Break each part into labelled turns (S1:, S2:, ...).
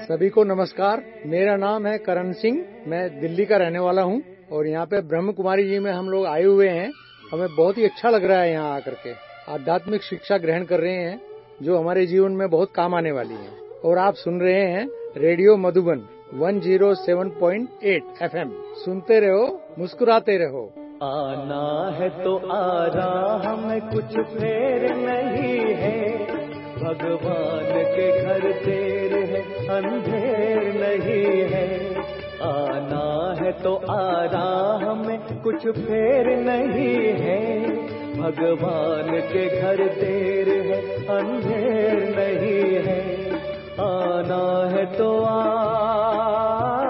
S1: सभी को नमस्कार। मेरा नाम है करण सिंह। मैं दिल्ली का रहने वाला हूँ और यहाँ पे ब्रह्म कुमारी जी में हम लोग आए हुए हैं। हमें बहुत ही अच्छा लग रहा है यहाँ आकर के। आध्यात्मिक शिक्षा ग्रहण कर रहे हैं, जो हमारे जीवन में बहुत काम आने वाली है। और आप सुन रहे हैं रेडियो मधुबन 107.8 एफएम। सुनते रहो, मुस्कुराते रहो।
S2: आना है तो आ हमें कुछ फेर नहीं है। भगवान के घर है अंधेर नहीं है। आना है तो आ रहा हमें कुछ फेर नहीं है। भगवान के घर देर है, अंधेर नहीं है। आना है तो आ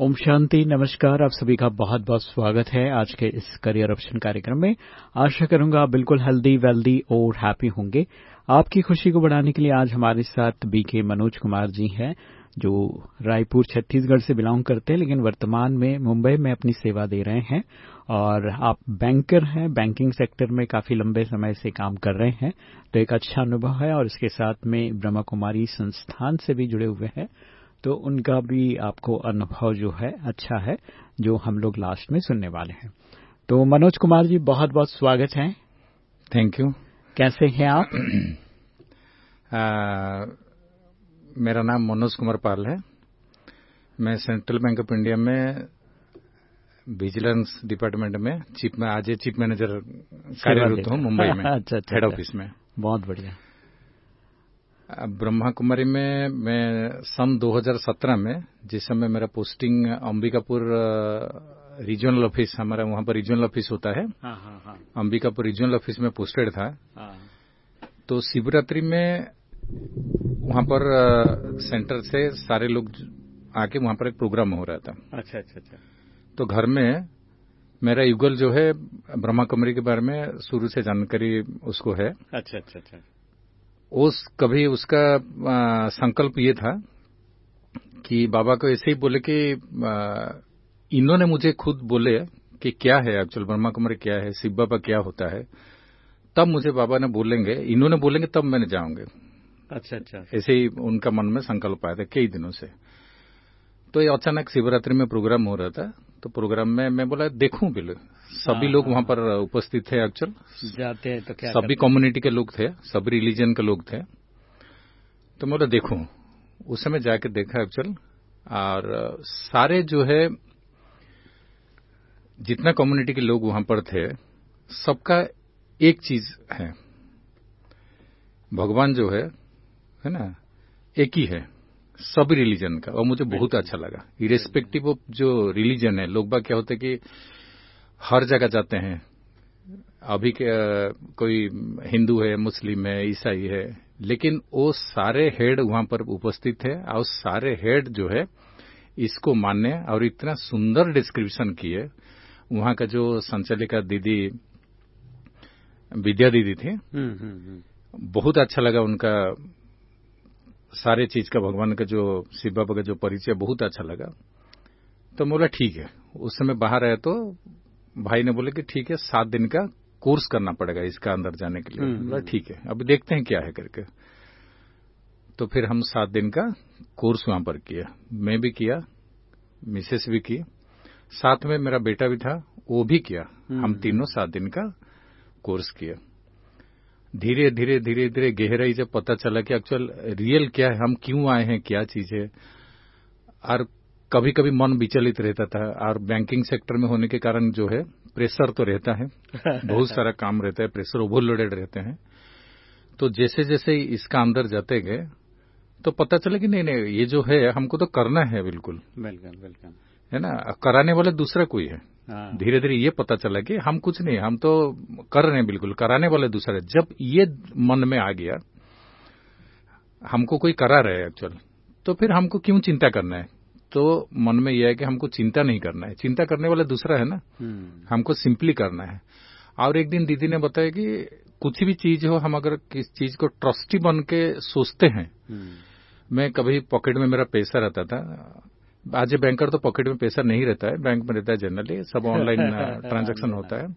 S3: ओम शांति, नमस्कार। आप सभी का बहुत बहुत स्वागत है आज के इस करियर ऑप्शन कार्यक्रम में। आशा करूँगा आप बिल्कुल हेल्दी, वेल्दी और हैप्पी होंगे। आपकी खुशी को बढ़ाने के लिए आज हमारे साथ बीके मनोज कुमार जी हैं, जो रायपुर, छत्तीसगढ़ से बिलोंग करते हैं, लेकिन वर्तमान में मुंबई में अपनी सेवा दे रहे हैं। और आप बैंकर हैं, बैंकिंग सेक्टर में काफ़ी लंबे समय से काम कर रहे हैं तो एक अच्छा अनुभव है। और इसके साथ में ब्रह्मा कुमारी संस्थान से भी जुड़े हुए हैं। तो उनका भी आपको अनुभव जो है अच्छा है जो हम लोग लास्ट में सुनने वाले हैं। तो मनोज कुमार जी बहुत बहुत स्वागत है।
S4: थैंक यू
S3: कैसे हैं आप?
S4: आ, मेरा नाम मनोज कुमार पाल है। मैं सेंट्रल बैंक ऑफ़ इंडिया में विजिलेंस डिपार्टमेंट में चीफ में आज चीफ मैनेजर कार्यरत हूँ मुंबई में अच्छा, अच्छा, हेड ऑफ़िस में।
S3: बहुत बढ़िया।
S4: ब्रह्मा कुमारी में मैं सन 2017 में जिस समय मेरा पोस्टिंग अंबिकापुर रीजनल ऑफ़िस हमारा वहाँ पर रीजनल ऑफ़िस होता है। हाँ, हाँ, हाँ. अंबिकापुर रीजनल ऑफ़िस में पोस्टेड था। हाँ. तो शिवरात्रि में वहाँ पर सेंटर से सारे लोग आके वहाँ पर एक प्रोग्राम हो रहा था।
S3: अच्छा अच्छा अच्छा।
S4: तो घर में मेरा युगल जो है ब्रह्मा कुमारी के बारे में शुरू से जानकारी उसको है।
S3: अच्छा अच्छा अच्छा।
S4: उस कभी उसका आ, संकल्प ये था कि बाबा को ऐसे ही बोले कि इन्होंने मुझे खुद बोले कि क्या है एक्चुअल ब्रह्मा कुमारी क्या है शिव बाबा क्या होता है तब मुझे बाबा ने बोलेंगे इन्होंने बोलेंगे तब मैंने जाऊँगे।
S3: अच्छा अच्छा।
S4: ऐसे ही उनका मन में संकल्प आया था कई दिनों से। तो ये अचानक शिवरात्रि में प्रोग्राम हो रहा था तो प्रोग्राम में मैं बोला देखूँ बिल सभी लोग वहाँ पर उपस्थित थे एक्चुअल
S3: जाते हैं तो क्या
S4: सभी कम्युनिटी के लोग थे सभी रिलीजन के लोग थे। तो मैं बोला देखूँ। उस समय जाके देखा एक्चुअल और सारे जो है जितना कम्युनिटी के लोग वहाँ पर थे सबका एक चीज़ है। भगवान जो है है ना एक ही है। सब रिलीजन का। और मुझे बहुत अच्छा लगा। इरेस्पेक्टिव ऑफ़ जो रिलीजन है लोग बाग क्या होते कि हर जगह जाते हैं। अभी के कोई हिंदू है मुस्लिम है ईसाई है लेकिन वो सारे हेड वहाँ पर उपस्थित है और सारे हेड जो है इसको मानने और इतना सुंदर डिस्क्रिप्शन किए। वहाँ का जो संचालिका दीदी विद्या दीदी थी हम्म, हम्म, हम्म। बहुत अच्छा लगा उनका सारे चीज़ का भगवान का जो शिव बाबा का जो परिचय बहुत अच्छा लगा। तो बोला ठीक है। उस समय बाहर आया तो भाई ने बोले कि ठीक है सात दिन का कोर्स करना पड़ेगा इसका अंदर जाने के लिए। हम्म, बोला। ठीक है अभी देखते हैं क्या है करके। तो फिर हम सात दिन का कोर्स वहाँ पर किया। मैं भी किया मिसेस भी की साथ में मेरा बेटा भी था वो भी किया। हम हम्म, तीनों सात दिन का कोर्स किया। धीरे धीरे धीरे धीरे गहराई से पता चला कि एक्चुअल रियल क्या है हम क्यों आए हैं क्या चीज़ है। और कभी कभी मन विचलित रहता था और बैंकिंग सेक्टर में होने के कारण जो है प्रेशर तो रहता है बहुत सारा काम रहता है प्रेशर ओवरलोडेड रहते हैं। तो जैसे जैसे इसका अंदर जाते गए तो पता चला कि नहीं नहीं ये जो है हमको तो करना है बिल्कुल।
S3: बिल्कुल बिल्कुल।
S4: है ना? कराने वाला दूसरा कोई है हाँ। धीरे धीरे ये पता चला कि हम कुछ नहीं हम तो कर रहे हैं बिल्कुल कराने वाले दूसरा। जब ये मन में आ गया हमको कोई करा रहे है एक्चुअल तो फिर हमको क्यों चिंता करना है? तो मन में यह है कि हमको चिंता नहीं करना है। चिंता करने वाला दूसरा है ना? हम्म। हमको सिंपली करना है। और एक दिन दीदी ने बताया कि कुछ भी चीज़ हो हम अगर किस चीज़ को ट्रस्टी बन के सोचते हैं हम्म। मैं कभी पॉकेट में मेरा पैसा रहता था आज बैंकर तो पॉकेट में पैसा नहीं रहता है बैंक में रहता है जनरली सब ऑनलाइन ट्रांजेक्शन होता है।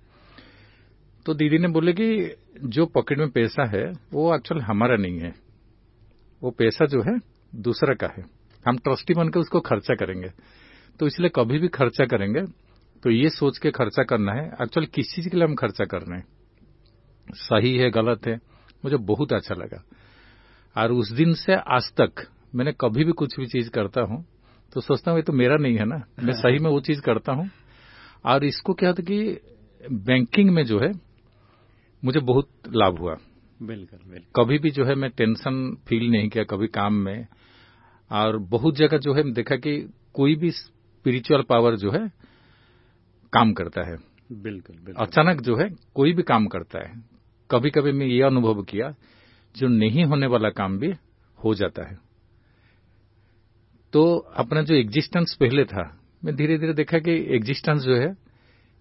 S4: तो दीदी ने बोले कि जो पॉकेट में पैसा है वो एक्चुअल हमारा नहीं है। वो पैसा जो है दूसरा का है। हम ट्रस्टी बनकर उसको खर्चा करेंगे। तो इसलिए कभी भी खर्चा करेंगे तो ये सोच के खर्चा करना है। एक्चुअल किस चीज़ के लिए हम खर्चा कर रहे हैं। सही है गलत है मुझे बहुत अच्छा लगा। और उस दिन से आज तक मैंने कभी भी कुछ भी चीज़ करता हूँ तो सोचता हूँ ये तो मेरा नहीं है ना। मैं सही में वो चीज़ करता हूँ। और इसको क्या होता कि बैंकिंग में जो है मुझे बहुत लाभ हुआ।
S3: बिल्कुल बिल्कुल।
S4: कभी भी जो है मैं टेंशन फील नहीं किया कभी काम में। और बहुत जगह जो है देखा कि कोई भी स्पिरिचुअल पावर जो है काम करता है।
S3: बिल्कुल बिल्कुल।
S4: अचानक जो है कोई भी काम करता है। कभी कभी मैं ये अनुभव किया जो नहीं होने वाला काम भी हो जाता है। तो अपना जो एग्जिस्टेंस पहले था मैं धीरे धीरे देखा कि एग्जिस्टेंस जो है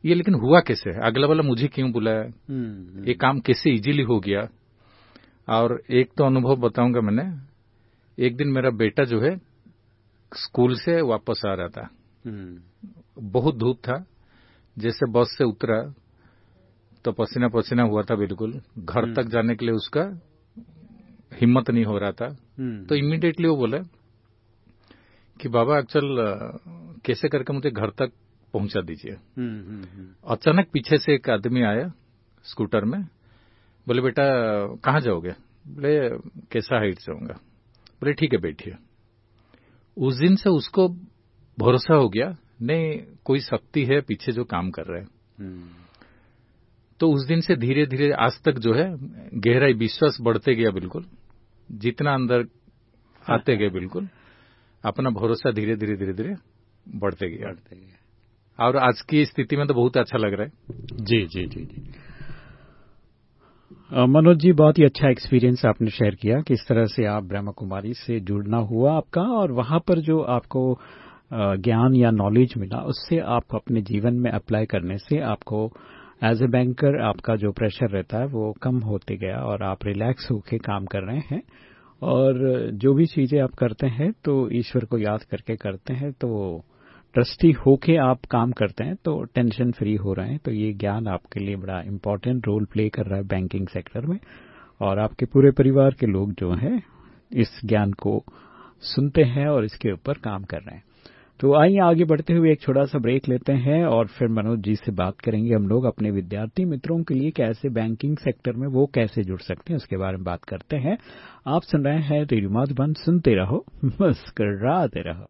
S4: ये लेकिन हुआ कैसे? अगला वाला मुझे क्यों बुलाया?
S3: हम्म,
S4: ये काम कैसे इजीली हो गया? और एक तो अनुभव बताऊँगा मैंने एक दिन मेरा बेटा जो है स्कूल से वापस आ रहा था।
S3: हम्म,
S4: बहुत धूप था जैसे बस से उतरा तो पसीना पसीना हुआ था बिल्कुल। घर तक जाने के लिए उसका हिम्मत नहीं हो रहा था।
S3: हम्म,
S4: तो इमीडिएटली वो बोले कि बाबा एक्चुअल कैसे करके मुझे घर तक पहुँचा दीजिए।
S3: हम्म, हम्म, हम्म,
S4: अचानक पीछे से एक आदमी आया स्कूटर में बोले बेटा कहाँ जाओगे? बोले कैसा हाइट जाऊँगा? बोले ठीक है बैठिए। उस दिन से उसको भरोसा हो गया नहीं कोई शक्ति है पीछे जो काम कर रहे हैं। तो उस दिन से धीरे धीरे आज तक जो है गहराई विश्वास बढ़ते गया बिल्कुल। जितना अंदर आते गए बिल्कुल। अपना भरोसा धीरे धीरे धीरे धीरे बढ़ते गया।
S3: बढ़ते गए।
S4: और आज की स्थिति में तो बहुत अच्छा लग रहा है।
S3: जी जी जी जी। मनोज जी बहुत ही अच्छा एक्सपीरियंस आपने शेयर किया किस तरह से आप ब्रह्मा कुमारी से जुड़ना हुआ आपका और वहाँ पर जो आपको ज्ञान या नॉलेज मिला उससे आप अपने जीवन में अप्लाई करने से आपको एज ए बैंकर आपका जो प्रेशर रहता है वो कम होते गया और आप रिलैक्स होके काम कर रहे हैं। और जो भी चीज़ें आप करते हैं तो ईश्वर को याद करके करते हैं तो ट्रस्टी होके आप काम करते हैं तो टेंशन फ्री हो रहे हैं तो ये ज्ञान आपके लिए बड़ा इम्पोर्टेंट रोल प्ले कर रहा है बैंकिंग सेक्टर में। और आपके पूरे परिवार के लोग जो हैं, इस ज्ञान को सुनते हैं और इसके ऊपर काम कर रहे हैं। तो आइए आगे बढ़ते हुए एक छोटा सा ब्रेक लेते हैं और फिर मनोज जी से बात करेंगे हम लोग अपने विद्यार्थी मित्रों के लिए कैसे बैंकिंग सेक्टर में वो कैसे जुड़ सकते हैं, उसके बारे में बात करते हैं। आप सुन रहे हैं रेडियो माधुबन, सुनते रहो, मुस्कराते रहो।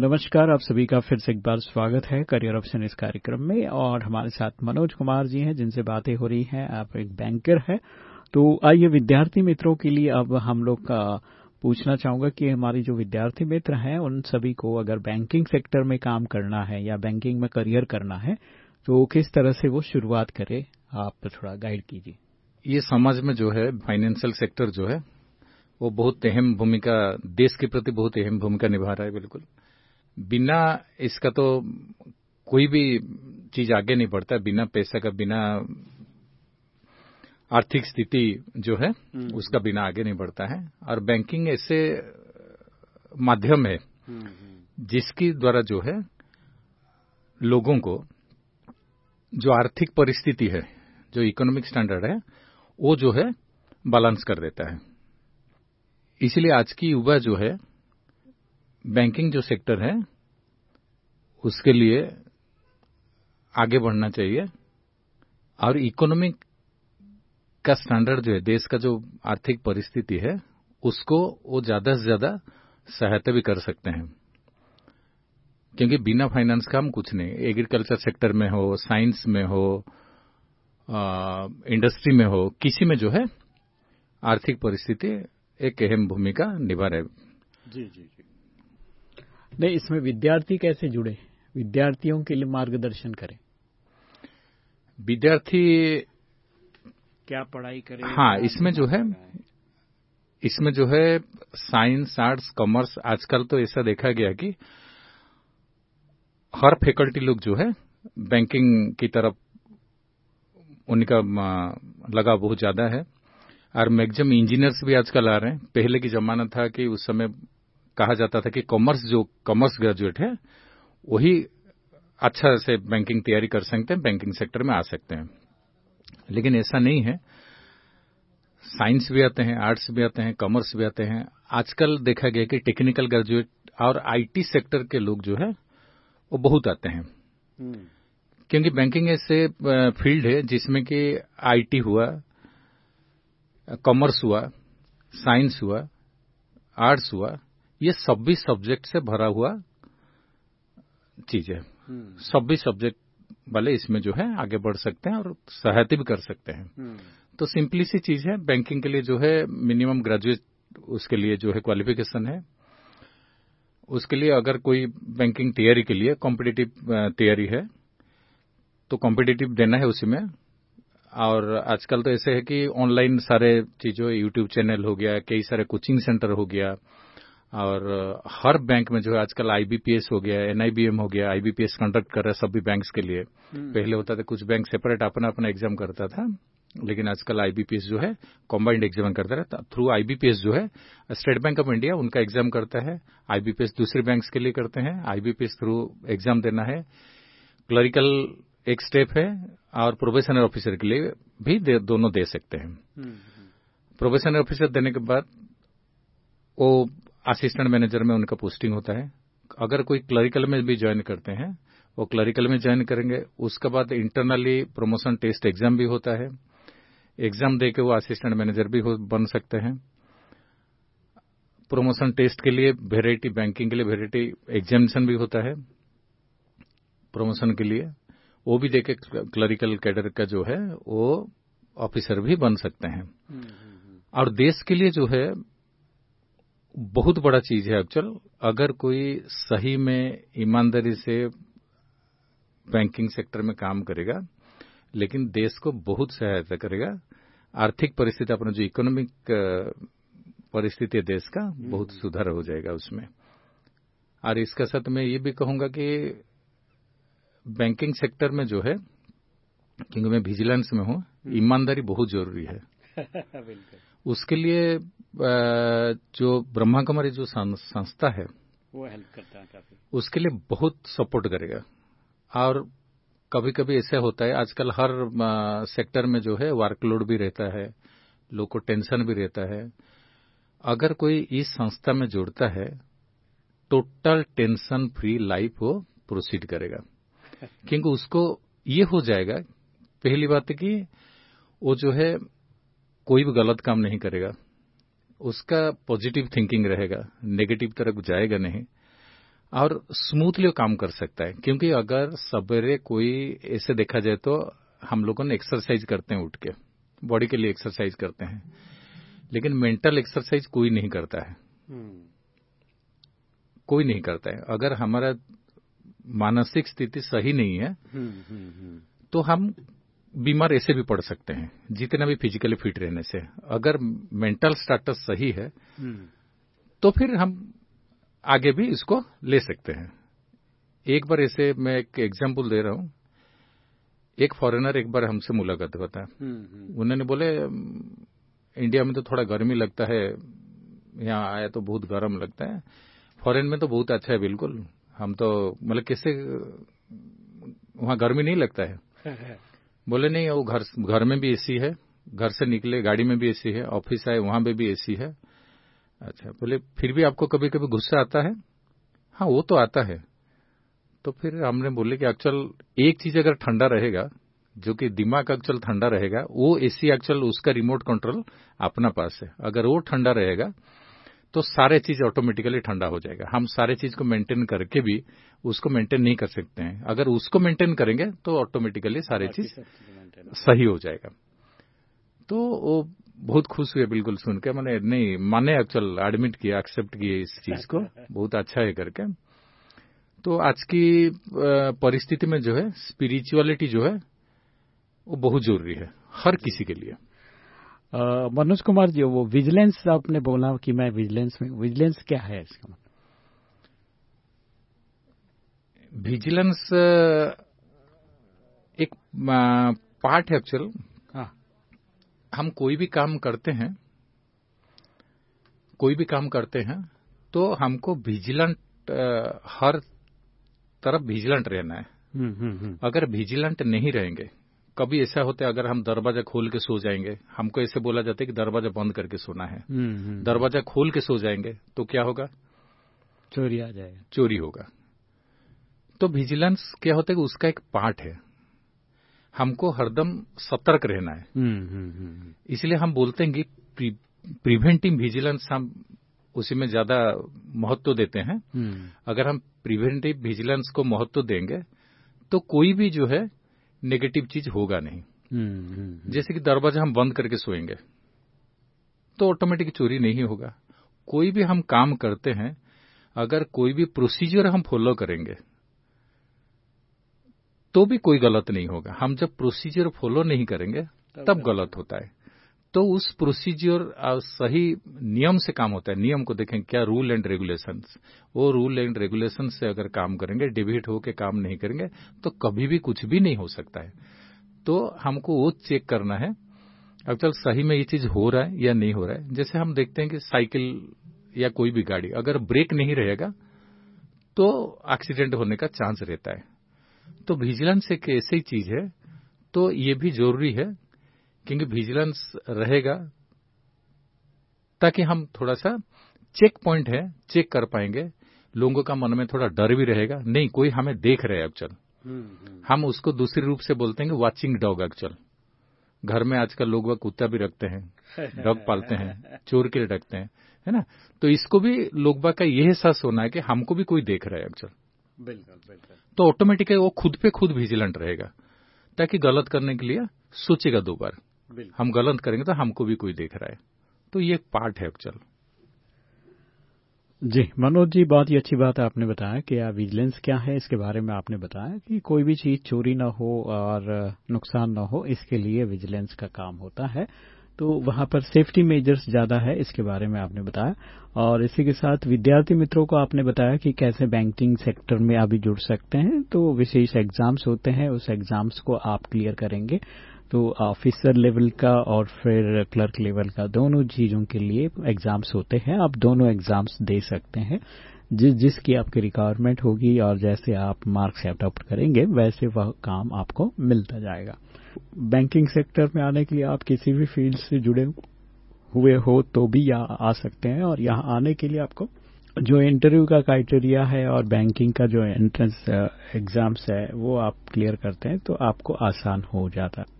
S3: नमस्कार, आप सभी का फिर से एक बार स्वागत है करियर ऑप्शन इस कार्यक्रम में। और हमारे साथ मनोज कुमार जी हैं, जिनसे बातें हो रही हैं। आप एक बैंकर है। तो आइए विद्यार्थी मित्रों के लिए अब हम लोग का पूछना चाहूँगा कि हमारे जो विद्यार्थी मित्र हैं, उन सभी को अगर बैंकिंग सेक्टर में काम करना है या बैंकिंग में करियर करना है तो किस तरह से वो शुरुआत करे? आप थोड़ा गाइड कीजिए।
S4: ये समाज में जो है फाइनेंशियल सेक्टर जो है, वो बहुत अहम भूमिका, देश के प्रति बहुत अहम भूमिका निभा रहा है, बिल्कुल। बिना इसका तो कोई भी चीज़ आगे नहीं बढ़ता बिना पैसा का बिना आर्थिक स्थिति जो है उसका बिना आगे नहीं बढ़ता है। और बैंकिंग ऐसे माध्यम है जिसकी द्वारा जो है लोगों को जो आर्थिक परिस्थिति है जो इकोनॉमिक स्टैंडर्ड है वो जो है बैलेंस कर देता है। इसलिए आज की युवा जो है बैंकिंग जो सेक्टर है उसके लिए आगे बढ़ना चाहिए। और इकोनॉमिक का स्टैंडर्ड जो है देश का जो आर्थिक परिस्थिति है उसको वो ज़्यादा से ज़्यादा सहायता भी कर सकते हैं। क्योंकि बिना फाइनेंस का हम कुछ नहीं। एग्रीकल्चर सेक्टर में हो साइंस में हो इंडस्ट्री में हो किसी में जो है आर्थिक परिस्थिति एक अहम भूमिका निभा रहे।
S3: जी जी जी। नहीं इसमें विद्यार्थी कैसे जुड़े? विद्यार्थियों के लिए मार्गदर्शन करें।
S4: विद्यार्थी
S3: क्या पढ़ाई करें?
S4: हाँ इसमें जो है इसमें जो है साइंस आर्ट्स कॉमर्स आजकल तो ऐसा देखा गया कि हर फैकल्टी लोग जो है बैंकिंग की तरफ़ उनका लगाव बहुत ज़्यादा है। और मैक्सिमम इंजीनियर्स भी आजकल आ रहे हैं। पहले की जमाना था कि उस समय कहा जाता था कि कॉमर्स जो कॉमर्स ग्रेजुएट है वही अच्छा से बैंकिंग तैयारी कर सकते हैं बैंकिंग सेक्टर में आ सकते हैं। लेकिन ऐसा नहीं है। साइंस भी आते हैं आर्ट्स भी आते हैं कॉमर्स भी आते हैं। आजकल देखा गया कि टेक्निकल ग्रेजुएट और आईटी सेक्टर के लोग जो है वो बहुत आते हैं। क्योंकि बैंकिंग ऐसे फ़ील्ड है जिसमें कि आईटी हुआ कॉमर्स हुआ साइंस हुआ आर्ट्स हुआ ये सभी सब्जेक्ट से भरा हुआ चीज़ है। सभी सब्जेक्ट वाले इसमें जो है आगे बढ़ सकते हैं और सहायता भी कर सकते हैं। तो सिंपली सी चीज़ है बैंकिंग के लिए जो है मिनिमम ग्रेजुएट उसके लिए जो है क्वालिफिकेशन है। उसके लिए अगर कोई बैंकिंग तैयारी के लिए कॉम्पिटिटिव तैयारी है तो कॉम्पिटिटिव देना है उसी में। और आजकल तो ऐसे है कि ऑनलाइन सारे चीज़ों यूट्यूब चैनल हो गया कई सारे कोचिंग सेंटर हो गया और हर बैंक में जो है आजकल आईबीपीएस हो गया एनआईबीएम हो गया आईबीपीएस कंडक्ट कर रहा है सभी बैंक्स के लिए। पहले होता था कुछ बैंक सेपरेट अपना अपना एग्ज़ाम करता था लेकिन आजकल आईबीपीएस जो है कॉम्बाइंड एग्ज़ाम करता है। थ्रू आईबीपीएस जो है स्टेट बैंक ऑफ़ इंडिया उनका एग्ज़ाम करता है आईबीपीएस दूसरे बैंक के लिए करते हैं आईबीपीएस थ्रू एग्ज़ाम देना है। क्लरिकल एक स्टेप है और प्रोबेशनर ऑफिसर के लिए भी दे, दोनों दे सकते हैं। प्रोबेशनर ऑफिसर देने के बाद वो असिस्टेंट मैनेजर में उनका पोस्टिंग होता है। अगर कोई क्लरिकल में भी ज्वाइन करते हैं वो क्लरिकल में ज्वाइन करेंगे। उसके बाद इंटरनली प्रमोशन टेस्ट एग्ज़ाम भी होता है। एग्ज़ाम दे के वो असिस्टेंट मैनेजर भी बन सकते हैं। प्रमोशन टेस्ट के लिए वेराइटी बैंकिंग के लिए वेराइटी एग्जामिनेशन भी होता है। प्रमोशन के लिए। वो भी देके क्लरिकल कैडर का जो है वो ऑफिसर भी बन सकते हैं। और देश के लिए जो है बहुत बड़ा चीज़ है एक्चुअल अगर कोई सही में ईमानदारी से बैंकिंग सेक्टर में काम करेगा लेकिन देश को बहुत सहायता करेगा आर्थिक परिस्थिति अपना जो इकोनॉमिक परिस्थिति है देश का बहुत सुधार हो जाएगा उसमें। और इसका साथ मैं ये भी कहूँगा कि बैंकिंग सेक्टर में जो है क्योंकि मैं विजिलेंस में हूँ ईमानदारी बहुत ज़रूरी है। उसके लिए जो ब्रह्मा कुमारी जो संस्था है
S3: वो हेल्प करता है काफ़ी।
S4: उसके लिए बहुत सपोर्ट करेगा। और कभी कभी ऐसा होता है आजकल हर सेक्टर में जो है वर्कलोड भी रहता है लोग को टेंशन भी रहता है। अगर कोई इस संस्था में जुड़ता है टोटल टेंशन फ्री लाइफ वो प्रोसीड करेगा। क्योंकि उसको ये हो जाएगा पहली बात कि वो जो है कोई भी गलत काम नहीं करेगा। उसका पॉजिटिव थिंकिंग रहेगा नेगेटिव तरफ़ जाएगा नहीं और स्मूथली वो काम कर सकता है। क्योंकि अगर सवेरे कोई ऐसे देखा जाए तो हम लोगों ने एक्सरसाइज करते हैं उठ के बॉडी के लिए एक्सरसाइज करते हैं। लेकिन मेंटल एक्सरसाइज कोई नहीं करता है। कोई नहीं करता है। अगर हमारा मानसिक स्थिति सही नहीं है तो हम बीमार ऐसे भी पड़ सकते हैं जितना भी फिजिकली फिट रहने से। अगर मेंटल स्टेटस सही है तो फिर हम आगे भी इसको ले सकते हैं। एक बार ऐसे मैं एक एग्ज़ाम्पल दे रहा हूँ। एक फॉरेनर एक बार हमसे मुलाकात हुआ था। उन्होंने बोले इंडिया में तो थोड़ा गर्मी लगता है यहाँ आया तो बहुत गर्म लगता है। फॉरेन में तो बहुत अच्छा है बिल्कुल। हम तो मतलब कैसे वहाँ गर्मी नहीं लगता है। बोले, नहीं, वो घर घर में भी एसी है, घर से निकले, गाड़ी में भी एसी है, ऑफ़िस आए, वहाँ पे भी एसी है। अच्छा बोले, फिर भी आपको कभी कभी गुस्सा आता है? हाँ वो तो आता है। तो फिर हमने बोले कि एक्चुअल एक चीज़ अगर ठंडा रहेगा, जो कि दिमाग एक्चुअल ठंडा रहेगा, वो एसी एक्चुअल उसका रिमोट कंट्रोल अपना पास है। अगर वो ठंडा रहेगा तो सारे चीज़ ऑटोमेटिकली ठंडा हो जाएगा। हम सारे चीज़ को मेंटेन करके भी उसको मेंटेन नहीं कर सकते हैं। अगर उसको मेंटेन करेंगे तो ऑटोमेटिकली सारे चीज़ सही हो जाएगा। तो वो बहुत खुश हुए बिल्कुल सुन के। मैंने नहीं माने एक्चुअल एडमिट किया एक्सेप्ट किए इस चीज़ को। बहुत अच्छा है करके। तो आज की परिस्थिति में जो है स्पिरिचुअलिटी जो है वो बहुत ज़रूरी है हर किसी के लिए।
S3: मनोज कुमार जी वो विजिलेंस आपने बोला कि मैं विजिलेंस में विजिलेंस क्या है इसका
S4: विजिलेंस एक पार्ट है एक्चुअल
S3: हाँ।
S4: हम कोई भी काम करते हैं कोई भी काम करते हैं तो हमको विजिलेंट हर तरफ़ विजिलेंट रहना है।
S3: हुँ, हुँ, हुँ.
S4: अगर विजिलेंट नहीं रहेंगे कभी ऐसा होता है अगर हम दरवाज़ा खोल के सो जाएँगे हमको ऐसे बोला जाता है कि दरवाज़ा बंद करके सोना है। दरवाज़ा खोल के सो जाएँगे तो क्या होगा?
S3: चोरी आ जाएगा।
S4: चोरी होगा। तो विजिलेंस क्या होता है कि उसका एक पार्ट है। हमको हरदम सतर्क रहना है। इसलिए हम बोलते हैं कि प्री, प्रिवेंटिव विजिलेंस हम उसी में ज़्यादा महत्व देते हैं। अगर हम प्रिवेंटिव विजिलेंस को महत्व देंगे तो कोई भी जो है नेगेटिव चीज़ होगा नहीं। जैसे कि दरवाज़ा हम बंद करके सोएँगे तो ऑटोमेटिक चोरी नहीं होगा। कोई भी हम काम करते हैं अगर कोई भी प्रोसीजर हम फॉलो करेंगे तो भी कोई गलत नहीं होगा। हम जब प्रोसीजर फॉलो नहीं करेंगे तब गलत होता है। तो उस प्रोसीजर सही नियम से काम होता है। नियम को देखें, क्या रूल एंड रेगुलेशंस वो रूल एंड रेगुलेशन से अगर काम करेंगे डिबेट होके काम नहीं करेंगे तो कभी भी कुछ भी नहीं हो सकता है। तो हमको वो चेक करना है चल सही में ये चीज़ हो रहा है या नहीं हो रहा है। जैसे हम देखते हैं कि साइकिल या कोई भी गाड़ी, अगर ब्रेक नहीं रहेगा तो एक्सीडेंट होने का चांस रहता है। तो विजिलेंस एक ऐसी चीज़ है तो ये भी ज़रूरी है क्योंकि विजिलेंस रहेगा ताकि हम थोड़ा सा चेक पॉइंट है चेक कर पाएँगे। लोगों का मन में थोड़ा डर भी रहेगा। नहीं कोई हमें देख रहे है एक्चुअल हम उसको दूसरे रूप से बोलते हैं वाचिंग डॉग एक्चुअल घर में आजकल लोग वह कुत्ता भी रखते हैं डॉग पालते हैं चोर के लिए रखते हैं है ना? तो इसको भी लोग बाग का यह एहसास होना है कि हमको भी कोई देख रहा है एक्चुअल
S3: बिल्कुल बिल्कुल।
S4: तो ऑटोमेटिकली वो खुद पे खुद विजिलेंट रहेगा ताकि गलत करने के लिए सोचेगा दो बार। हम गलत करेंगे तो हमको भी कोई देख रहा है। तो ये एक पार्ट है एक्चुअल
S3: जी मनोज जी बहुत ही अच्छी बात है आपने बताया कि विजिलेंस क्या है इसके बारे में आपने बताया कि कोई भी चीज़ चोरी ना हो और नुकसान ना हो इसके लिए विजिलेंस का काम होता है। तो वहाँ पर सेफ्टी मेजर्स ज़्यादा है इसके बारे में आपने बताया। और इसी के साथ विद्यार्थी मित्रों को आपने बताया कि कैसे बैंकिंग सेक्टर में अभी जुड़ सकते हैं। तो विशेष एग्ज़ाम्स होते हैं उस एग्ज़ाम्स को आप क्लियर करेंगे।
S5: तो ऑफिसर लेवल का और फिर क्लर्क लेवल का दोनों चीज़ों के लिए एग्ज़ाम्स होते हैं। आप दोनों एग्ज़ाम्स दे सकते हैं। जिस, जिसकी आपकी रिक्वायरमेंट होगी और जैसे आप मार्क्स अडॉप्ट करेंगे, वैसे वह काम आपको मिलता जाएगा। बैंकिंग सेक्टर में आने के लिए आप किसी भी फ़ील्ड से जुड़े हुए हो तो भी यहाँ आ सकते हैं और यहाँ आने के लिए आपको जो इंटरव्यू का क्राइटेरिया है और बैंकिंग का जो एंट्रेंस एग्ज़ाम्स है, वो आप क्लियर करते हैं तो आपको आसान हो जाता है।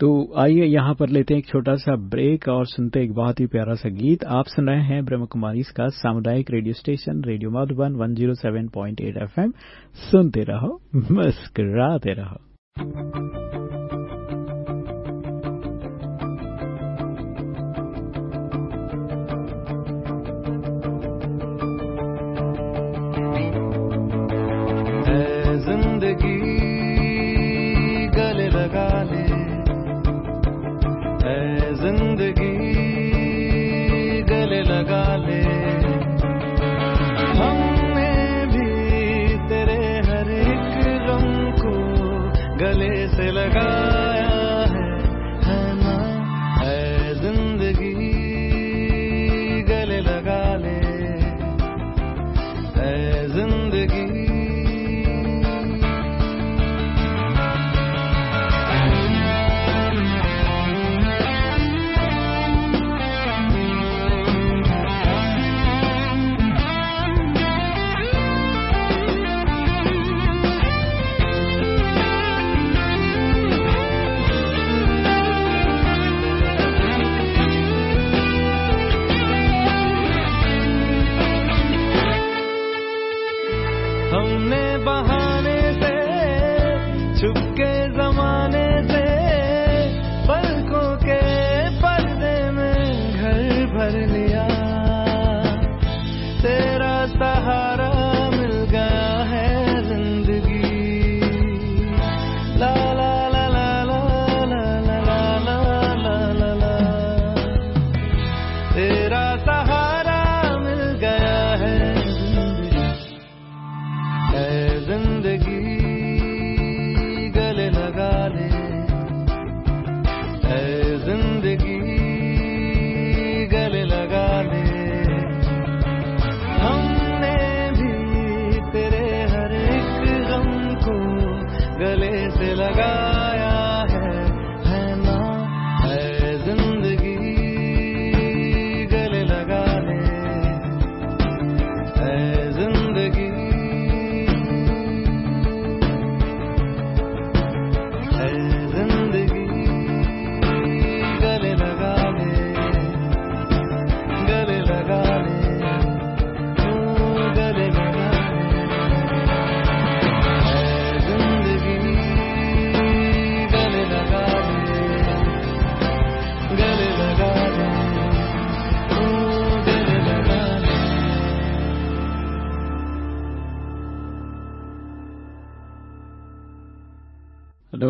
S5: तो आइए यहाँ पर लेते हैं एक छोटा सा ब्रेक और सुनते एक बहुत ही प्यारा सा गीत। आप सुन रहे हैं ब्रह्म कुमारी का सामुदायिक radio station, radio Madhuban 107.8 FM सुनते रहो, मुस्कुराते रहो।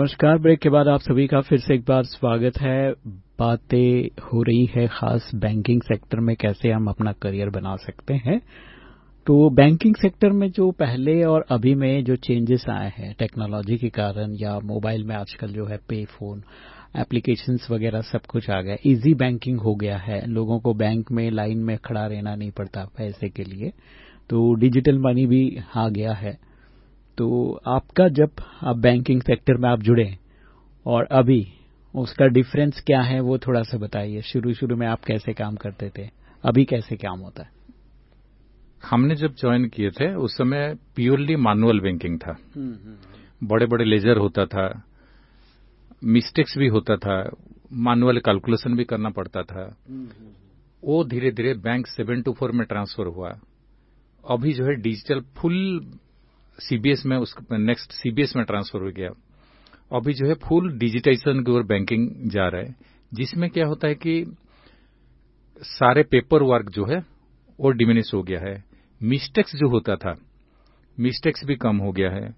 S5: नमस्कार, ब्रेक के बाद आप सभी का फिर से एक बार स्वागत है। बातें हो रही है खास बैंकिंग सेक्टर में, कैसे हम अपना करियर बना सकते हैं। तो बैंकिंग सेक्टर में जो पहले और अभी में जो चेंजेस आए हैं टेक्नोलॉजी के कारण या मोबाइल में आजकल जो है पे फ़ोन एप्लीकेशंस वगैरह सब कुछ आ गया इजी बैंकिंग हो गया है। लोगों को बैंक में लाइन में खड़ा रहना नहीं पड़ता पैसे के लिए। तो डिजिटल मनी भी आ गया है। तो आपका जब आप बैंकिंग सेक्टर में आप जुड़े और अभी उसका डिफरेंस क्या है वो थोड़ा सा बताइए। शुरू शुरू में आप कैसे काम करते थे? अभी कैसे काम होता है?
S4: हमने जब ज्वाइन किए थे उस समय प्योरली मैनुअल बैंकिंग था। बड़े बड़े लेजर होता था मिस्टेक्स भी होता था मैनुअल कैलकुलेशन भी करना पड़ता था। वो धीरे धीरे बैंक सेवन टू फोर में ट्रांसफ़र हुआ। अभी जो है डिजिटल फुल सीबीएस में उस नेक्स्ट सीबीएस में ट्रांसफ़र हो गया। अभी जो है फुल डिजिटाइजेशन की ओर बैंकिंग जा रहा है, जिसमें क्या होता है कि सारे पेपर वर्क जो है वो डिमिनिश हो गया है। मिस्टेक्स जो होता था मिस्टेक्स भी कम हो गया है।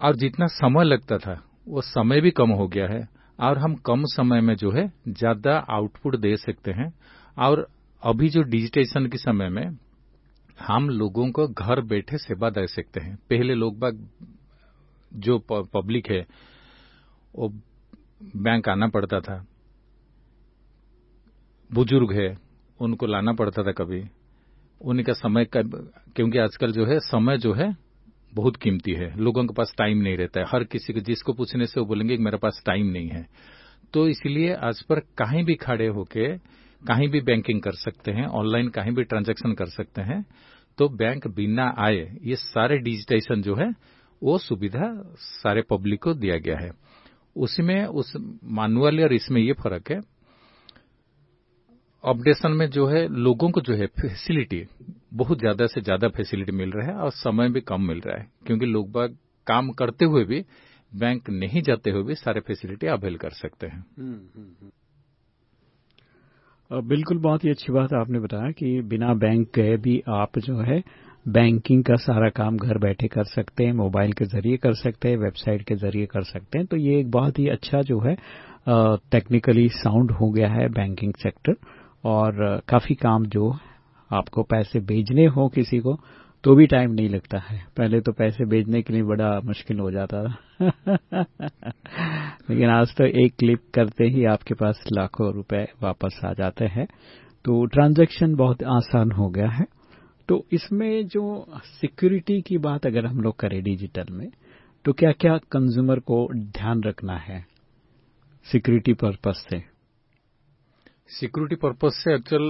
S4: और जितना समय लगता था, वो समय भी कम हो गया है। और हम कम समय में जो है, ज़्यादा आउटपुट दे सकते हैं। और अभी जो डिजिटाइजेशन के समय में हम लोगों को घर बैठे सेवा दे सकते हैं। पहले लोग बाग जो पब्लिक है, वो बैंक आना पड़ता था। बुज़ुर्ग है, उनको लाना पड़ता था कभी। उनका समय का क्योंकि आजकल जो है, समय जो है, बहुत कीमती है। लोगों के पास टाइम नहीं रहता है। हर किसी को, जिसको पूछने से वो बोलेंगे मेरे पास टाइम नहीं है। तो इसलिए आज पर कहीं भी खड़े होके कहीं भी बैंकिंग कर सकते हैं ऑनलाइन कहीं भी ट्रांजैक्शन कर सकते हैं तो बैंक बिना आए ये सारे डिजिटाइजेशन जो है वो सुविधा सारे पब्लिक को दिया गया है उसी में उस मानुअल और इसमें ये फ़र्क है अपडेशन में जो है लोगों को जो है फैसिलिटी बहुत ज़्यादा से ज़्यादा फैसिलिटी मिल रहा है और समय भी कम मिल रहा है क्योंकि लोग बाग काम करते हुए भी बैंक नहीं जाते हुए भी सारे फैसिलिटी अवेल कर सकते हैं हम्म, हम्म,
S3: हम्म। बिल्कुल बहुत ही अच्छी बात आपने बताया कि बिना बैंक गए भी आप जो है, बैंकिंग का सारा काम घर बैठे कर सकते हैं, मोबाइल के ज़रिए कर सकते हैं, वेबसाइट के ज़रिए कर सकते हैं। तो ये एक बहुत ही अच्छा जो है टेक्निकली साउंड हो गया है बैंकिंग सेक्टर और काफ़ी काम जो आपको पैसे भेजने हो किसी को तो भी टाइम नहीं लगता है। पहले तो पैसे भेजने के लिए बड़ा मुश्किल हो जाता था। लेकिन आज तो एक क्लिक करते ही आपके पास लाखों रुपए वापस आ जाते हैं। तो ट्रांजैक्शन बहुत आसान हो गया है। तो इसमें जो सिक्योरिटी की बात अगर हम लोग करें डिजिटल में तो क्या क्या कंज्यूमर को ध्यान रखना है सिक्योरिटी पर्पज से?
S4: सिक्योरिटी पर्पज से एक्चुअल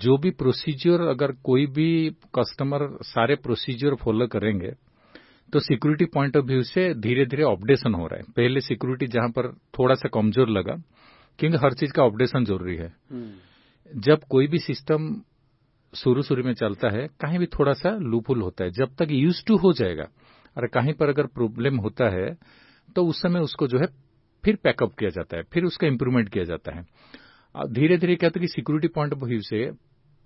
S4: जो भी प्रोसीजर अगर कोई भी कस्टमर सारे प्रोसीजर फॉलो करेंगे तो सिक्योरिटी पॉइंट ऑफ़ व्यू से धीरे धीरे अपडेशन हो रहा है। पहले सिक्योरिटी जहाँ पर थोड़ा सा कमज़ोर लगा क्योंकि हर चीज़ का अपडेशन ज़रूरी है। हम्म। जब कोई भी सिस्टम शुरू शुरू में चलता है कहीं भी थोड़ा सा लूपहुल होता है। जब तक यूज़ टू हो जाएगा और कहीं पर अगर प्रॉब्लम होता है तो उस समय उसको जो है फिर पैकअप किया जाता है फिर उसका इम्प्रूवमेंट किया जाता है। धीरे धीरे कहते कि सिक्योरिटी पॉइंट ऑफ़ व्यू से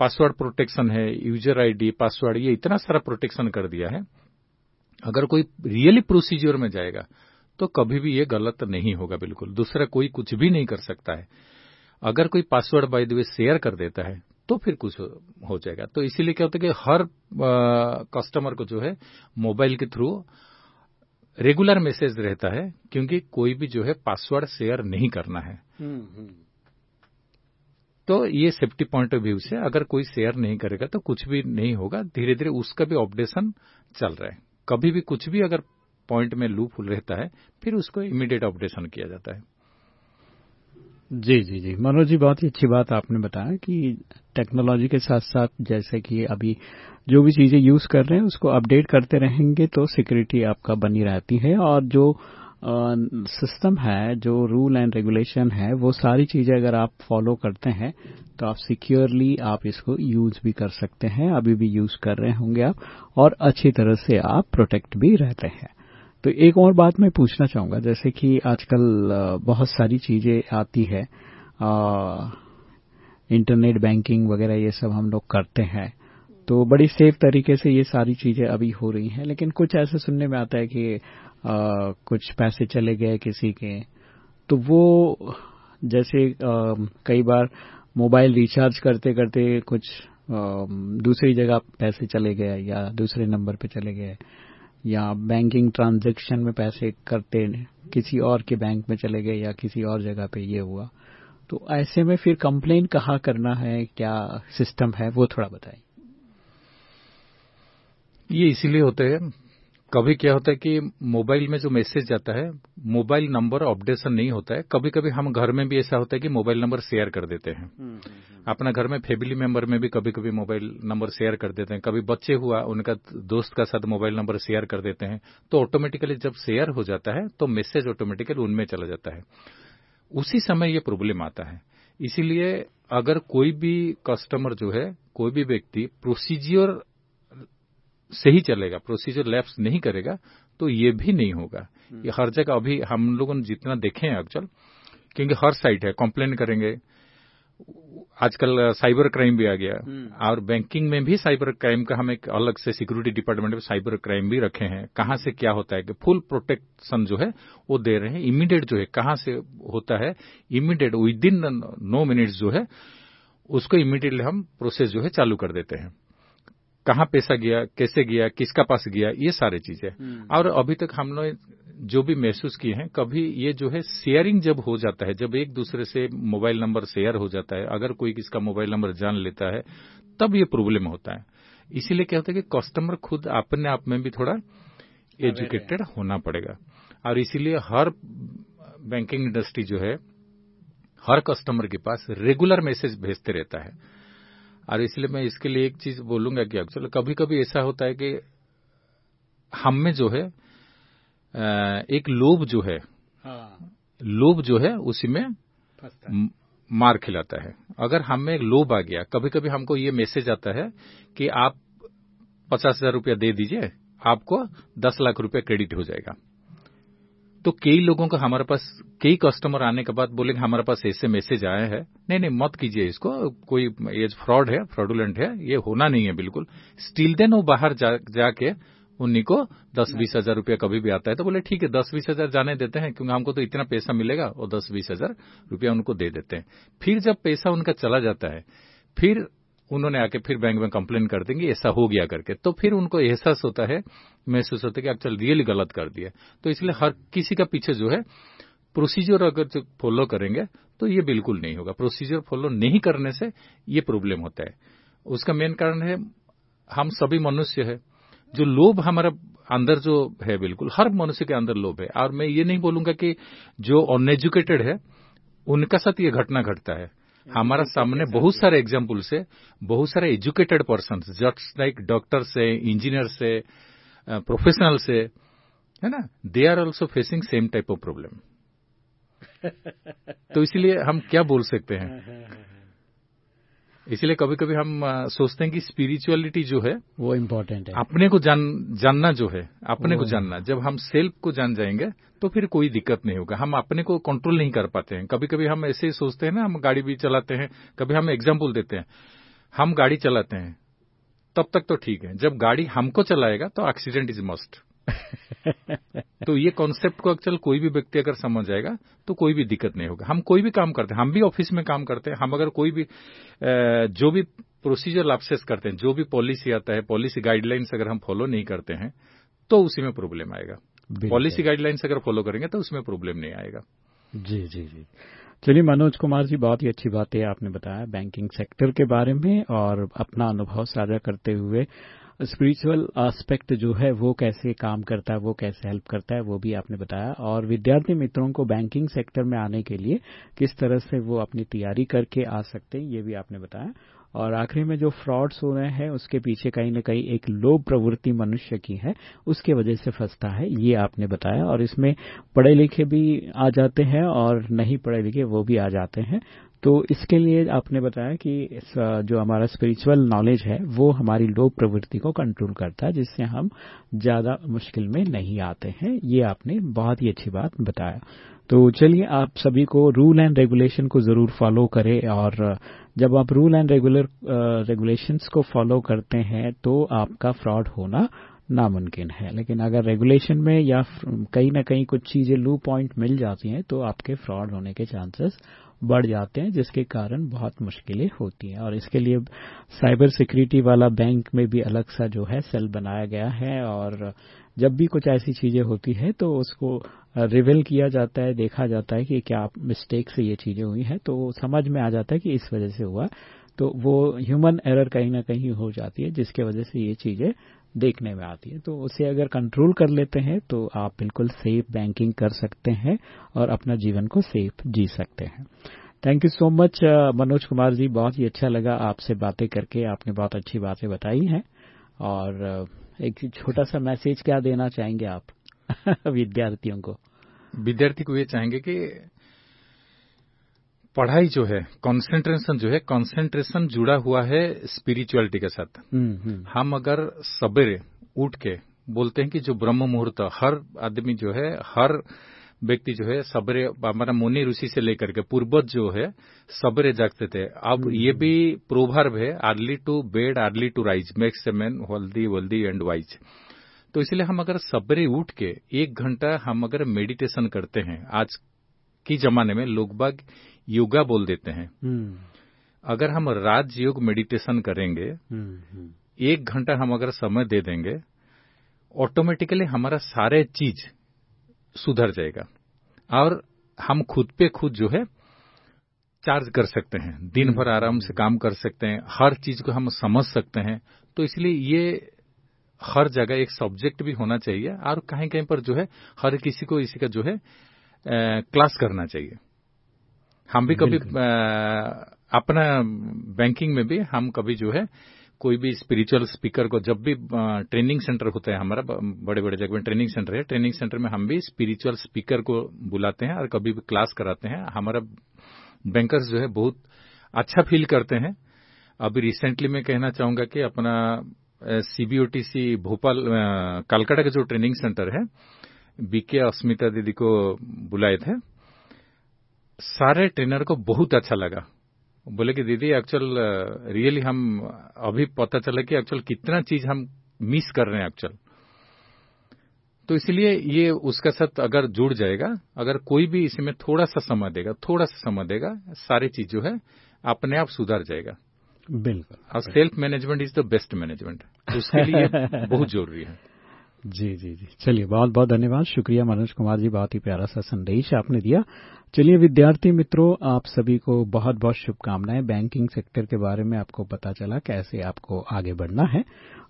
S4: पासवर्ड प्रोटेक्शन है यूज़र आईडी पासवर्ड ये इतना सारा प्रोटेक्शन कर दिया है। अगर कोई रियली प्रोसीजर में जाएगा तो कभी भी ये गलत नहीं होगा बिल्कुल। दूसरा कोई कुछ भी नहीं कर सकता है। अगर कोई password by the way share कर देता है तो फिर कुछ हो जाएगा। तो इसीलिए क्या होता है कि हर कस्टमर को जो है मोबाइल के थ्रू रेगुलर मैसेज रहता है क्योंकि कोई भी जो है पासवर्ड शेयर नहीं करना है। हम्म, हम्म। तो ये सेफ्टी पॉइंट ऑफ़ व्यू से अगर कोई शेयर नहीं करेगा तो कुछ भी नहीं होगा। धीरे धीरे उसका भी अपडेशन चल रहा है। कभी भी कुछ भी अगर पॉइंट में लू लूप रहता है, फिर उसको इमीडिएट अपडेशन किया जाता है।
S3: जी जी जी। मनोज जी, बहुत ही अच्छी बात आपने बताया कि टेक्नोलॉजी के साथ साथ जैसे कि अभी जो भी चीज़ें यूज़ कर रहे हैं, उसको अपडेट करते रहेंगे तो सिक्योरिटी आपका बनी रहती है और जो सिस्टम है जो रूल एंड रेगुलेशन है वो सारी चीज़ें अगर आप फॉलो करते हैं तो आप सिक्योरली आप इसको यूज़ भी कर सकते हैं अभी भी यूज़ कर रहे होंगे आप और अच्छी तरह से आप प्रोटेक्ट भी रहते हैं। तो एक और बात मैं पूछना चाहूँगा जैसे कि आजकल बहुत सारी चीज़ें आती है इंटरनेट बैंकिंग वगैरह ये सब हम लोग करते हैं तो बड़ी सेफ़ तरीके से ये सारी चीज़ें अभी हो रही हैं लेकिन कुछ ऐसे सुनने में आता है कि आ, कुछ पैसे चले गए किसी के। तो वो जैसे कई बार मोबाइल रिचार्ज करते करते कुछ दूसरी जगह पैसे चले गए या दूसरे नंबर पे चले गए या बैंकिंग ट्रांजैक्शन में पैसे करते किसी और के बैंक में चले गए या किसी और जगह पे ये हुआ। तो ऐसे में फिर कंप्लेन कहाँ करना है, क्या सिस्टम है, वो थोड़ा बताइए
S4: ये इसीलिए होते हैं कभी क्या होता है कि मोबाइल में जो मैसेज जाता है मोबाइल नंबर अपडेशन नहीं होता है। कभी कभी हम घर में भी ऐसा होता है कि मोबाइल नंबर शेयर कर देते हैं। हम्म, हम्म, हम्म। अपना घर में फैमिली मेंबर में भी कभी कभी मोबाइल नंबर शेयर कर देते हैं। कभी बच्चे हुआ उनका दोस्त का साथ मोबाइल नंबर शेयर कर देते हैं। तो ऑटोमेटिकली जब शेयर हो जाता है तो मैसेज ऑटोमेटिकली उनमें चला जाता है। उसी समय ये प्रॉब्लम आता है। इसीलिए अगर कोई भी कस्टमर जो है कोई भी व्यक्ति प्रोसीजियर सही चलेगा प्रोसीजर लैप्स नहीं करेगा तो ये भी नहीं होगा। ये हर जगह अभी हम लोगों ने जितना देखे हैं एक्चुअल क्योंकि हर साइट है कंप्लेन करेंगे। आजकल साइबर क्राइम भी आ गया। हम्म। और बैंकिंग में भी साइबर क्राइम का हम एक अलग से सिक्योरिटी डिपार्टमेंट में साइबर क्राइम भी रखे हैं। कहाँ से क्या होता है कि फुल प्रोटेक्शन जो है वो दे रहे हैं। इमीडिएट जो है कहाँ से होता है? Immediate within no minutes जो है उसको इमीडिएटली हम प्रोसेस जो है चालू कर देते हैं। कहाँ पैसा गया कैसे गया किसका पास गया ये सारे चीज़ें। हम्म। और अभी तक हम लोग जो भी महसूस किए हैं कभी ये जो है शेयरिंग जब हो जाता है जब एक दूसरे से मोबाइल नंबर शेयर हो जाता है अगर कोई किसका मोबाइल नंबर जान लेता है तब ये प्रॉब्लम होता है। इसीलिए क्या होता है कि कस्टमर खुद अपने आप में भी थोड़ा एजुकेटेड होना पड़ेगा। और इसीलिए हर बैंकिंग इंडस्ट्री जो है हर कस्टमर के पास रेगुलर मैसेज भेजते रहता है। और इसलिए मैं इसके लिए एक चीज़ बोलूँगा कि एक्चुअली कभी कभी ऐसा होता है कि हम में जो है एक लोभ जो है हाँ। लोभ जो है उसी में मार खिलाता है। अगर हम में एक लोभ आ गया कभी कभी हमको ये मैसेज आता है कि आप पचास हज़ार रूपया दे दीजिए आपको दस लाख रुपया क्रेडिट हो जाएगा। तो कई लोगों का हमारे पास कई कस्टमर आने के बाद बोलेंगे हमारे पास ऐसे मैसेज आए हैं। नहीं नहीं मत कीजिए इसको। कोई ये फ्रॉड है फ्रॉडुलेंट है ये होना नहीं है बिल्कुल। स्टिल देन वो बाहर जा, जाके उन्हीं को दस बीस हज़ार रूपया कभी भी आता है तो बोले ठीक है दस बीस हज़ार जाने देते हैं क्योंकि हमको तो इतना पैसा मिलेगा और दस बीस हज़ार रूपया उनको दे देते हैं। फिर जब पैसा उनका चला जाता है फिर उन्होंने आके फिर बैंक में कंप्लेन कर देंगे, ऐसा हो गया करके। तो फिर उनको एहसास होता है, महसूस होता है कि चल रियली गलत कर दिया। तो इसलिए हर किसी का पीछे जो है प्रोसीजर अगर जो फॉलो करेंगे तो ये बिल्कुल नहीं होगा। प्रोसीजर फॉलो नहीं करने से ये प्रॉब्लम होता है। उसका मेन कारण है, हम सभी मनुष्य है। जो लोभ हमारा अंदर जो है बिल्कुल, हर मनुष्य के अंदर लोभ है। और मैं ये नहीं बोलूँगा कि जो अनएजुकेटेड है, उनका साथ ये घटना घटता है। हमारा सामने बहुत सारे एग्जाम्पल्स है बहुत सारे educated person just like doctors से इंजीनियर से प्रोफेशनल्स से है ना? They are also facing same type of problem तो इसलिए हम क्या बोल सकते हैं? हाँ, हाँ, हाँ, इसलिए कभी कभी हम सोचते हैं कि स्पिरिचुअलिटी जो है
S3: वो इम्पोर्टेंट है।
S4: अपने को जान जानना जो है अपने को जानना जब हम सेल्फ को जान जाएँगे तो फिर कोई दिक्कत नहीं होगा। हम अपने को कंट्रोल नहीं कर पाते हैं। कभी कभी हम ऐसे ही सोचते हैं ना हम गाड़ी भी चलाते हैं कभी हम एग्ज़ाम्पल देते हैं हम गाड़ी चलाते हैं तब तक तो ठीक है। जब गाड़ी हमको चलाएगा तो एक्सीडेंट इज़ मस्ट तो ये कॉन्सेप्ट को एक्चुअल कोई भी व्यक्ति अगर समझ जाएगा तो कोई भी दिक्कत नहीं होगा। हम कोई भी काम करते हैं हम भी ऑफ़िस में काम करते हैं हम अगर कोई भी जो भी प्रोसीजर लाप्सेस करते हैं जो भी पॉलिसी आता है पॉलिसी गाइडलाइंस अगर हम फॉलो नहीं करते हैं तो उसी में प्रॉब्लम आएगा। पॉलिसी गाइडलाइंस अगर फॉलो करेंगे तो उसमें प्रॉब्लम नहीं आएगा।
S3: जी जी जी। चलिए मनोज कुमार जी बहुत ही अच्छी बात है आपने बताया बैंकिंग सेक्टर के बारे में और अपना अनुभव साझा करते हुए। स्पिरिचुअल एस्पेक्ट जो है, वो कैसे काम करता है, वो कैसे हेल्प करता है, वो भी आपने बताया। और विद्यार्थी मित्रों को बैंकिंग सेक्टर में आने के लिए किस तरह से वो अपनी तैयारी करके आ सकते हैं, ये भी आपने बताया। और आखिरी में जो फ्रॉड्स हो रहे हैं, उसके पीछे कहीं न कहीं एक लोभ प्रवृत्ति मनुष्य की है, उसके वजह से फंसता है, ये आपने बताया। और इसमें पढ़े लिखे भी आ जाते हैं और नहीं पढ़े लिखे वो भी आ जाते हैं। तो इसके लिए आपने बताया कि जो हमारा स्पिरिचुअल नॉलेज है, वो हमारी लोभ प्रवृत्ति को कंट्रोल करता है, जिससे हम ज़्यादा मुश्किल में नहीं आते हैं। ये आपने बहुत ही अच्छी बात बताया। तो चलिए, आप सभी को रूल एंड रेगुलेशन को ज़रूर फॉलो करें और जब आप रूल एंड रेगुलर रेगुलेशंस को फॉलो करते हैं तो आपका फ्रॉड होना नामुमकिन है। लेकिन अगर रेगुलेशन में या कहीं ना कहीं कुछ चीज़ें लू पॉइंट मिल जाती हैं तो आपके फ्रॉड होने के चांसेस बढ़ जाते हैं, जिसके कारण बहुत मुश्किलें होती हैं। और इसके लिए साइबर सिक्योरिटी वाला बैंक में भी अलग सा जो है सेल बनाया गया है, और जब भी कुछ ऐसी चीज़ें होती है तो उसको रिवील किया जाता है, देखा जाता है कि क्या मिस्टेक से ये चीज़ें हुई हैं तो समझ में आ जाता है कि इस वजह से हुआ। तो वो ह्यूमन एरर कहीं ना कहीं हो जाती है, जिसके वजह से ये चीज़ें देखने में आती है। तो उसे अगर कंट्रोल कर लेते हैं तो आप बिल्कुल सेफ़ बैंकिंग कर सकते हैं और अपना जीवन को सेफ़ जी सकते हैं। Thank you so much Manoj Kumar ji बहुत ही अच्छा लगा आपसे बातें करके। आपने बहुत अच्छी बातें बताई हैं। और uh, एक छोटा सा मैसेज क्या देना चाहेंगे आप विद्यार्थियों को?
S4: विद्यार्थी को ये चाहेंगे कि पढ़ाई जो है कंसंट्रेशन जो है कंसंट्रेशन जुड़ा हुआ है स्पिरिचुअलिटी के साथ। हम्म, हम्म। हम अगर सवेरे उठ के बोलते हैं कि जो ब्रह्म मुहूर्त हर आदमी जो है हर व्यक्ति जो है सबरे हमारा मुनि ऋषि से लेकर के पूर्वज जो है सबरे जागते थे। अब हम्म, ये भी प्रोभर्व है early to bed early to rise makes a man healthy wealthy and wise तो इसलिए हम अगर सबरे उठ के एक घंटा हम अगर मेडिटेशन करते हैं आज की जमाने में लोग बाग योगा बोल देते हैं। हम्म। अगर हम राजयोग मेडिटेशन करेंगे। एक घंटा हम अगर समय दे देंगे ऑटोमेटिकली हमारा सारे चीज़ सुधर जाएगा। और हम खुद पे खुद जो है चार्ज कर सकते हैं। दिन भर आराम से काम कर सकते हैं। हर चीज़ को हम समझ सकते हैं। तो इसलिए ये हर जगह एक सब्जेक्ट भी होना चाहिए और कहीं कहीं पर जो है हर किसी को इसी का जो है क्लास करना चाहिए। हम भी कभी अपना बैंकिंग में भी हम कभी जो है कोई भी स्पिरिचुअल स्पीकर को जब भी ट्रेनिंग सेंटर होता है हमारा बड़े बड़े जगह में ट्रेनिंग सेंटर है ट्रेनिंग सेंटर में हम भी स्पिरिचुअल स्पीकर को बुलाते हैं और कभी भी क्लास कराते हैं। हमारा बैंकर्स जो है बहुत अच्छा फील करते हैं। अभी रिसेंटली मैं कहना चाहूँगा कि अपना सीबीओटीसी भोपाल कलकत्ता का जो ट्रेनिंग सेंटर है बीके अस्मिता दीदी को बुलाए थे। सारे ट्रेनर को बहुत अच्छा लगा। बोले कि दीदी एक्चुअल रियली हम अभी पता चला कि एक्चुअल कितना चीज़ हम मिस कर रहे हैं एक्चुअल तो इसलिए ये उसका साथ अगर जुड़ जाएगा अगर कोई भी इसमें थोड़ा सा समय देगा थोड़ा सा समय देगा सारी चीज़ जो है अपने आप सुधर जाएगा।
S3: बिल्कुल।
S4: और self management is the best management उसके लिए बहुत ज़रूरी है।
S3: जी जी जी। चलिए, बहुत बहुत धन्यवाद। शुक्रिया, मनोज कुमार जी, बहुत ही प्यारा सा संदेश आपने दिया। चलिए, विद्यार्थी मित्रों, आप सभी को बहुत बहुत शुभकामनाएँ। बैंकिंग सेक्टर के बारे में आपको पता चला कैसे आपको आगे बढ़ना है।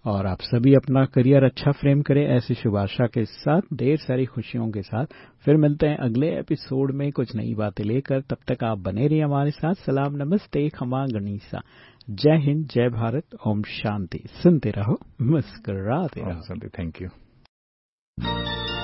S3: और आप सभी अपना करियर अच्छा फ्रेम करें ऐसी शुभ आशा के साथ, ढेर सारी खुशियों के साथ। फिर मिलते हैं अगले एपिसोड में कुछ नई बातें लेकर। तब तक आप बने रहिए हमारे साथ। सलाम, नमस्ते, खमा गणिसा। जय हिंद, जय भारत। ओम शांति। सुनते रहो, मुस्कराते रहो।
S4: थैंक यू
S6: अपनी